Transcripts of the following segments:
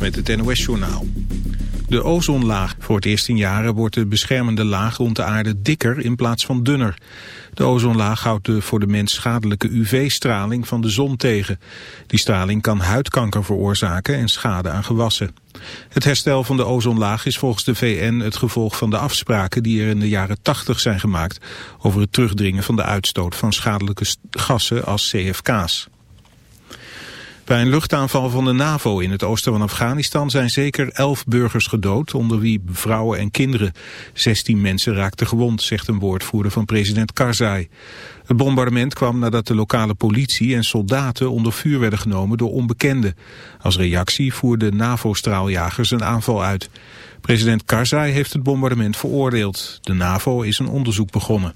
Met het NOS-journaal. De ozonlaag. Voor het eerst in jaren wordt de beschermende laag rond de aarde dikker in plaats van dunner. De ozonlaag houdt de voor de mens schadelijke UV-straling van de zon tegen. Die straling kan huidkanker veroorzaken en schade aan gewassen. Het herstel van de ozonlaag is volgens de VN het gevolg van de afspraken die er in de jaren 80 zijn gemaakt over het terugdringen van de uitstoot van schadelijke gassen als CFK's. Bij een luchtaanval van de NAVO in het oosten van Afghanistan zijn zeker elf burgers gedood, onder wie vrouwen en kinderen. Zestien mensen raakten gewond, zegt een woordvoerder van president Karzai. Het bombardement kwam nadat de lokale politie en soldaten onder vuur werden genomen door onbekenden. Als reactie voerden NAVO-straaljagers een aanval uit. President Karzai heeft het bombardement veroordeeld. De NAVO is een onderzoek begonnen.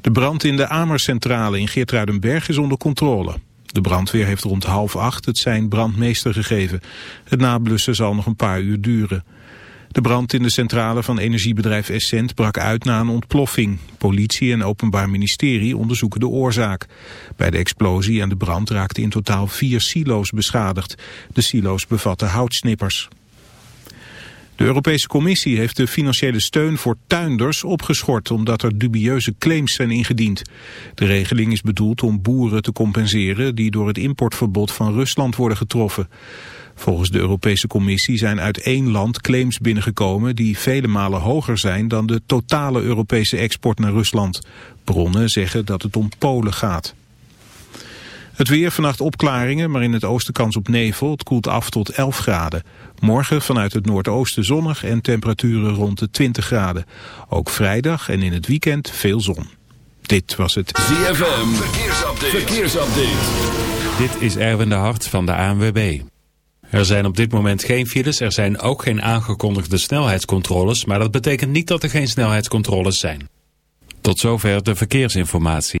De brand in de Amercentrale in Geertruidenberg is onder controle. De brandweer heeft rond half acht het zijn brandmeester gegeven. Het nablussen zal nog een paar uur duren. De brand in de centrale van energiebedrijf Essent brak uit na een ontploffing. Politie en Openbaar Ministerie onderzoeken de oorzaak. Bij de explosie en de brand raakten in totaal vier silo's beschadigd. De silo's bevatten houtsnippers. De Europese Commissie heeft de financiële steun voor tuinders opgeschort omdat er dubieuze claims zijn ingediend. De regeling is bedoeld om boeren te compenseren die door het importverbod van Rusland worden getroffen. Volgens de Europese Commissie zijn uit één land claims binnengekomen die vele malen hoger zijn dan de totale Europese export naar Rusland. Bronnen zeggen dat het om Polen gaat. Het weer vannacht opklaringen, maar in het oosten kans op nevel. Het koelt af tot 11 graden. Morgen vanuit het noordoosten zonnig en temperaturen rond de 20 graden. Ook vrijdag en in het weekend veel zon. Dit was het ZFM Verkeersupdate. Verkeersupdate. Dit is Erwin de Hart van de ANWB. Er zijn op dit moment geen files, er zijn ook geen aangekondigde snelheidscontroles, maar dat betekent niet dat er geen snelheidscontroles zijn. Tot zover de verkeersinformatie.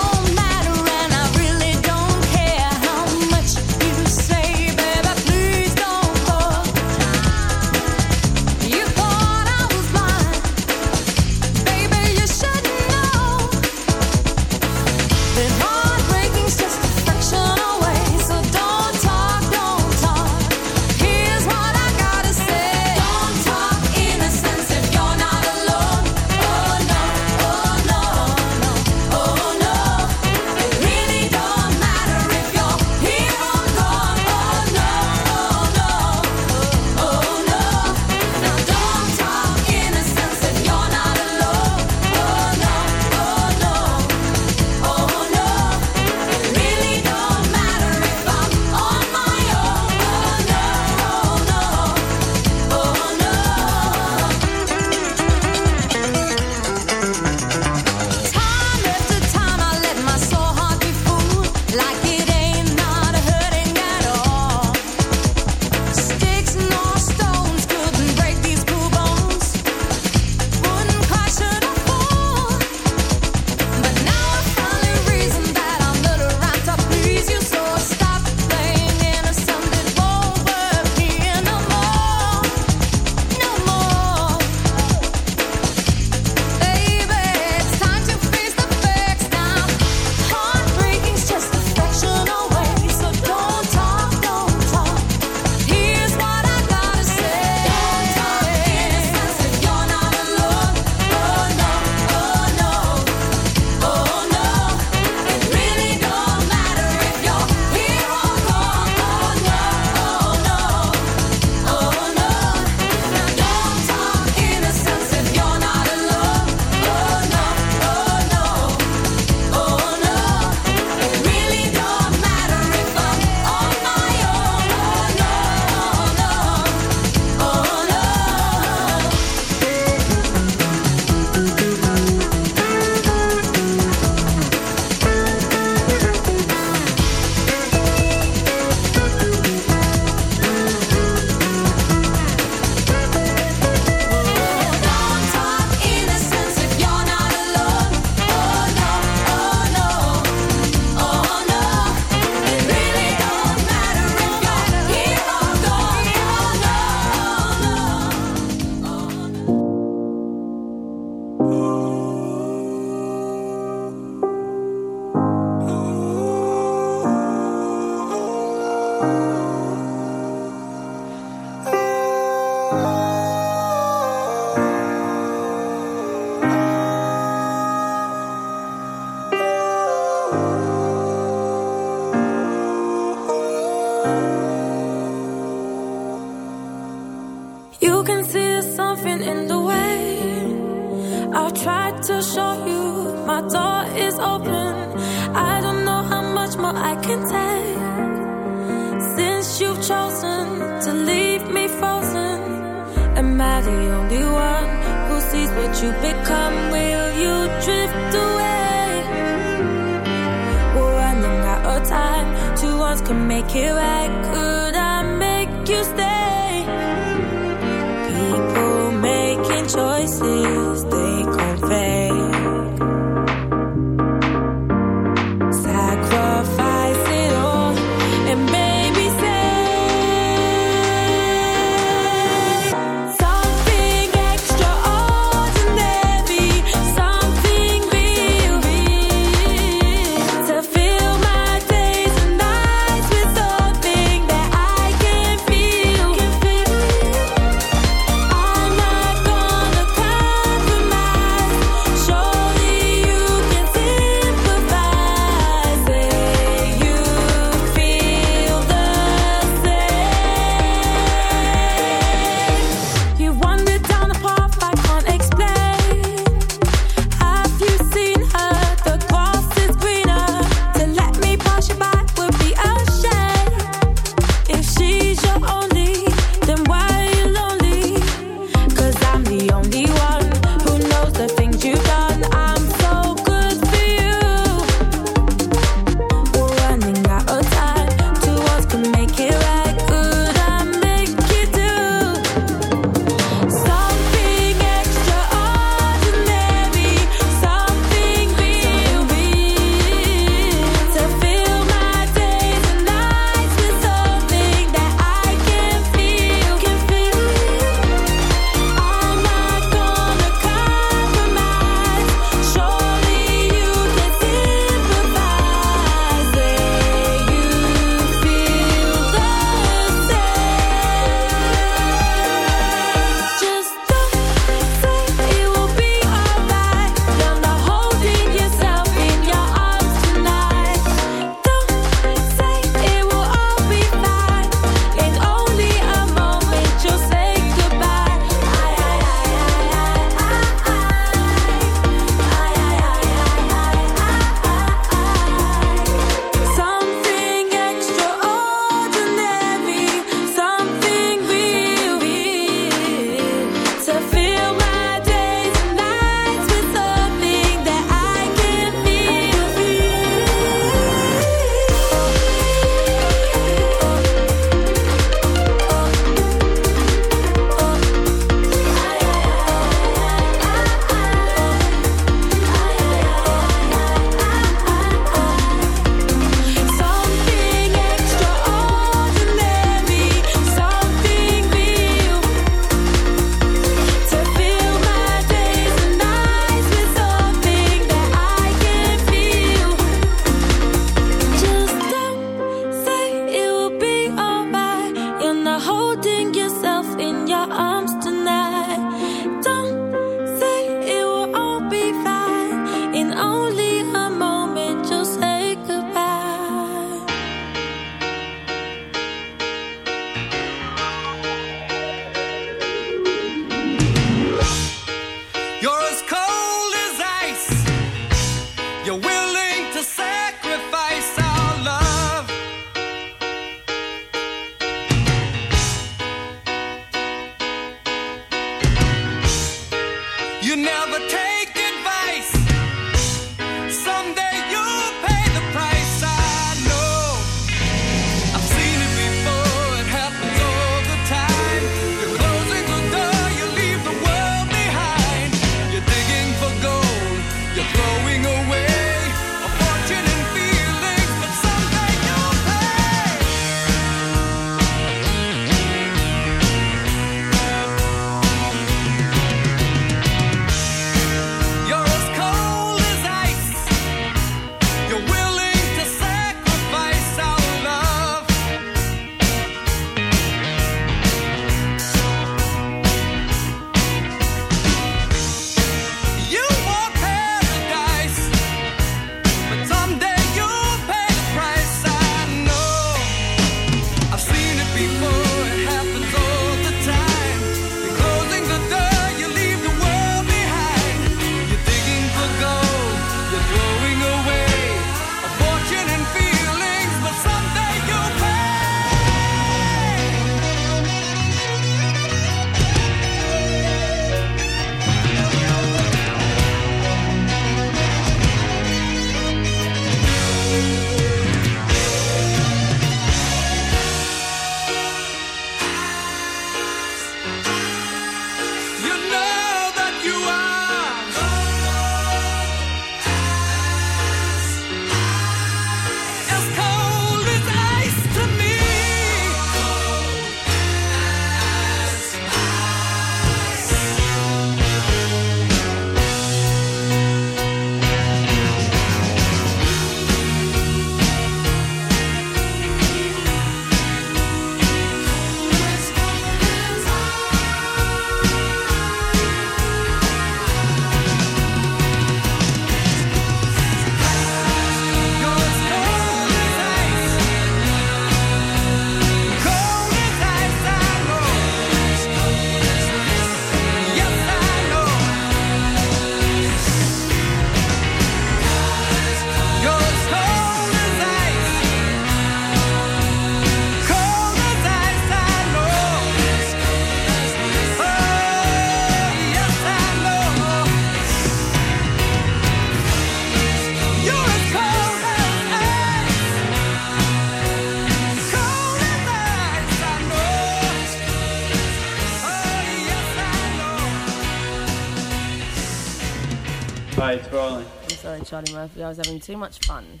It's rolling. I'm sorry, Charlie Murphy. I was having too much fun.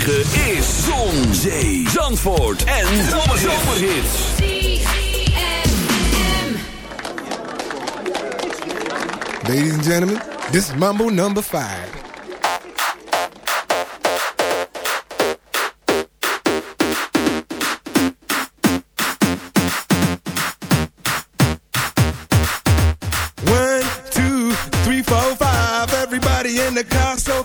106.9 is Zon, Zee, Zandvoort en Zomerhits. Ladies and gentlemen, this is Mambo number five. One, two, three, four, five. Everybody in the car, so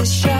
is show.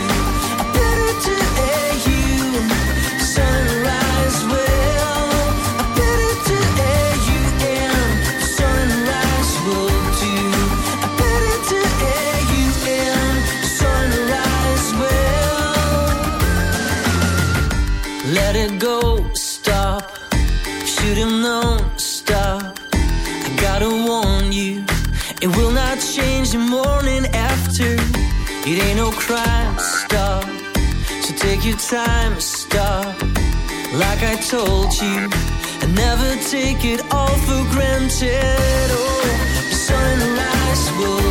your time stop. Like I told you, and never take it all for granted. Oh, sunrise will.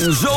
11h.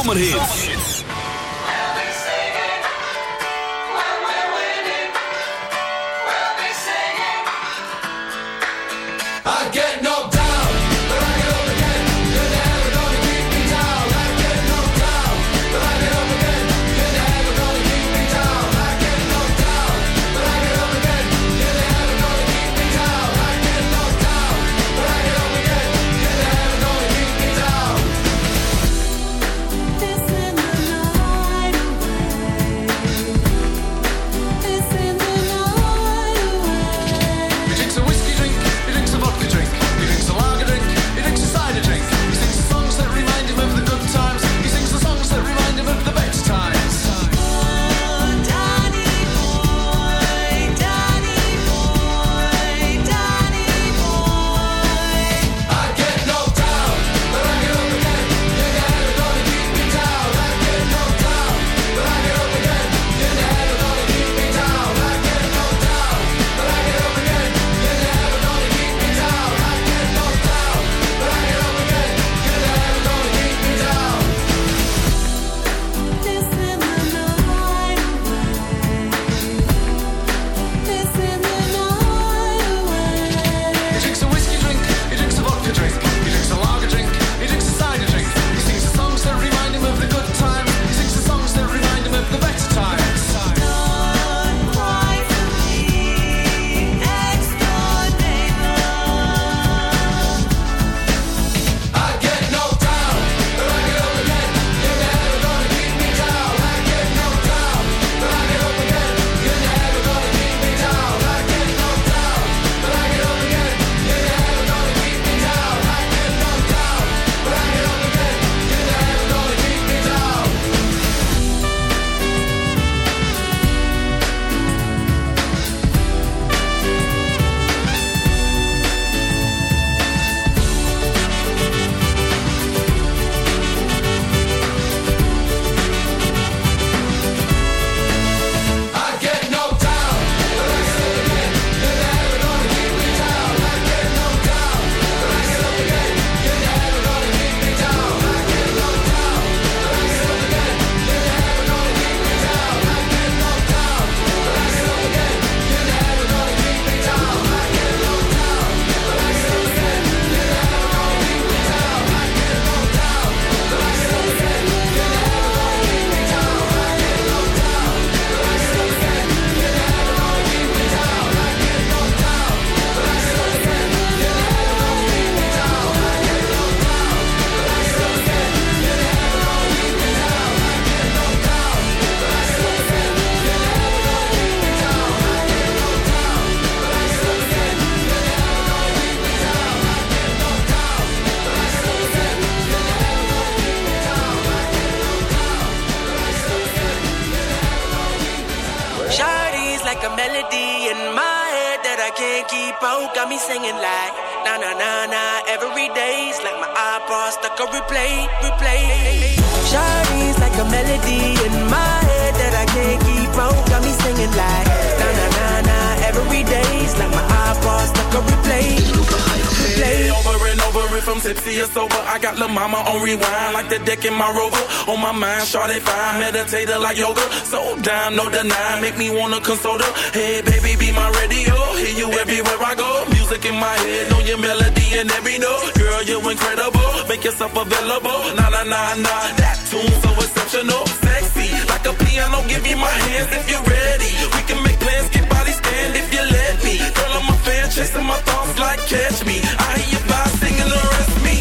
fine, shorty fine, meditator like yoga. So down, no deny, make me wanna console her. Hey, baby, be my radio, hear you everywhere I go. Music in my head, know your melody and every note. Girl, you're incredible, make yourself available. Nah, nah, nah, nah, that tune so exceptional, sexy. Like a piano, give me my hands if you're ready. We can make plans, get body stand if you let me. Girl, I'm a fan, chasing my thoughts like catch me. I hear your vibe singing, arrest me.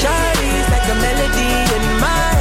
Shawty's like a melody in my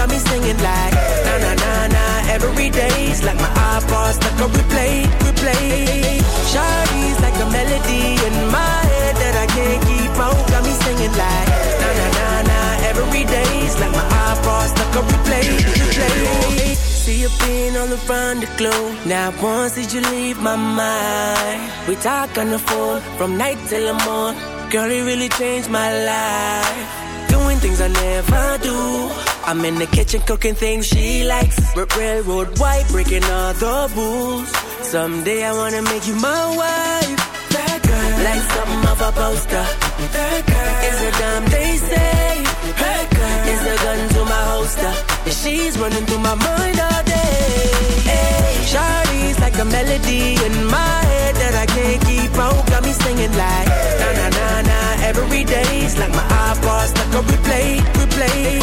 got me singing like na na na na every day's like my iPod stuck on replay, replay. Shawty's like a melody in my head that I can't keep out. Got me singing like na na na na every day's like my iPod stuck on replay, replay. See you pin on the front of glow. Not once did you leave my mind? We talk on the phone from night till the morn. Girl, it really changed my life. Doing things I never do I'm in the kitchen cooking things she likes. R- railroad white, breaking all the rules. Someday I wanna make you my wife. That girl, like something off a poster. That girl is a dime they say. That girl is a gun to my holster. And she's running through my mind all day. Hey, Shawty's like a melody in my head that I can't keep out. Got me singing like na na na na every day's like my iPod stuck on replay, replay.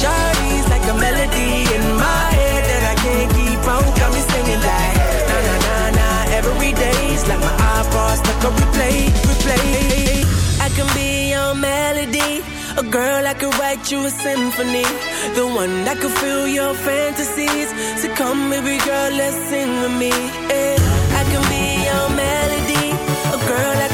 Shawty's like a melody in my head that I can't keep out. Got me singing like na na na na every day's like my iPod stuck on replay, replay. I can be your melody. A girl I could write you a symphony. The one that could fill your fantasies. So come, baby girl, let's sing with me. Yeah. I can be your melody. A girl I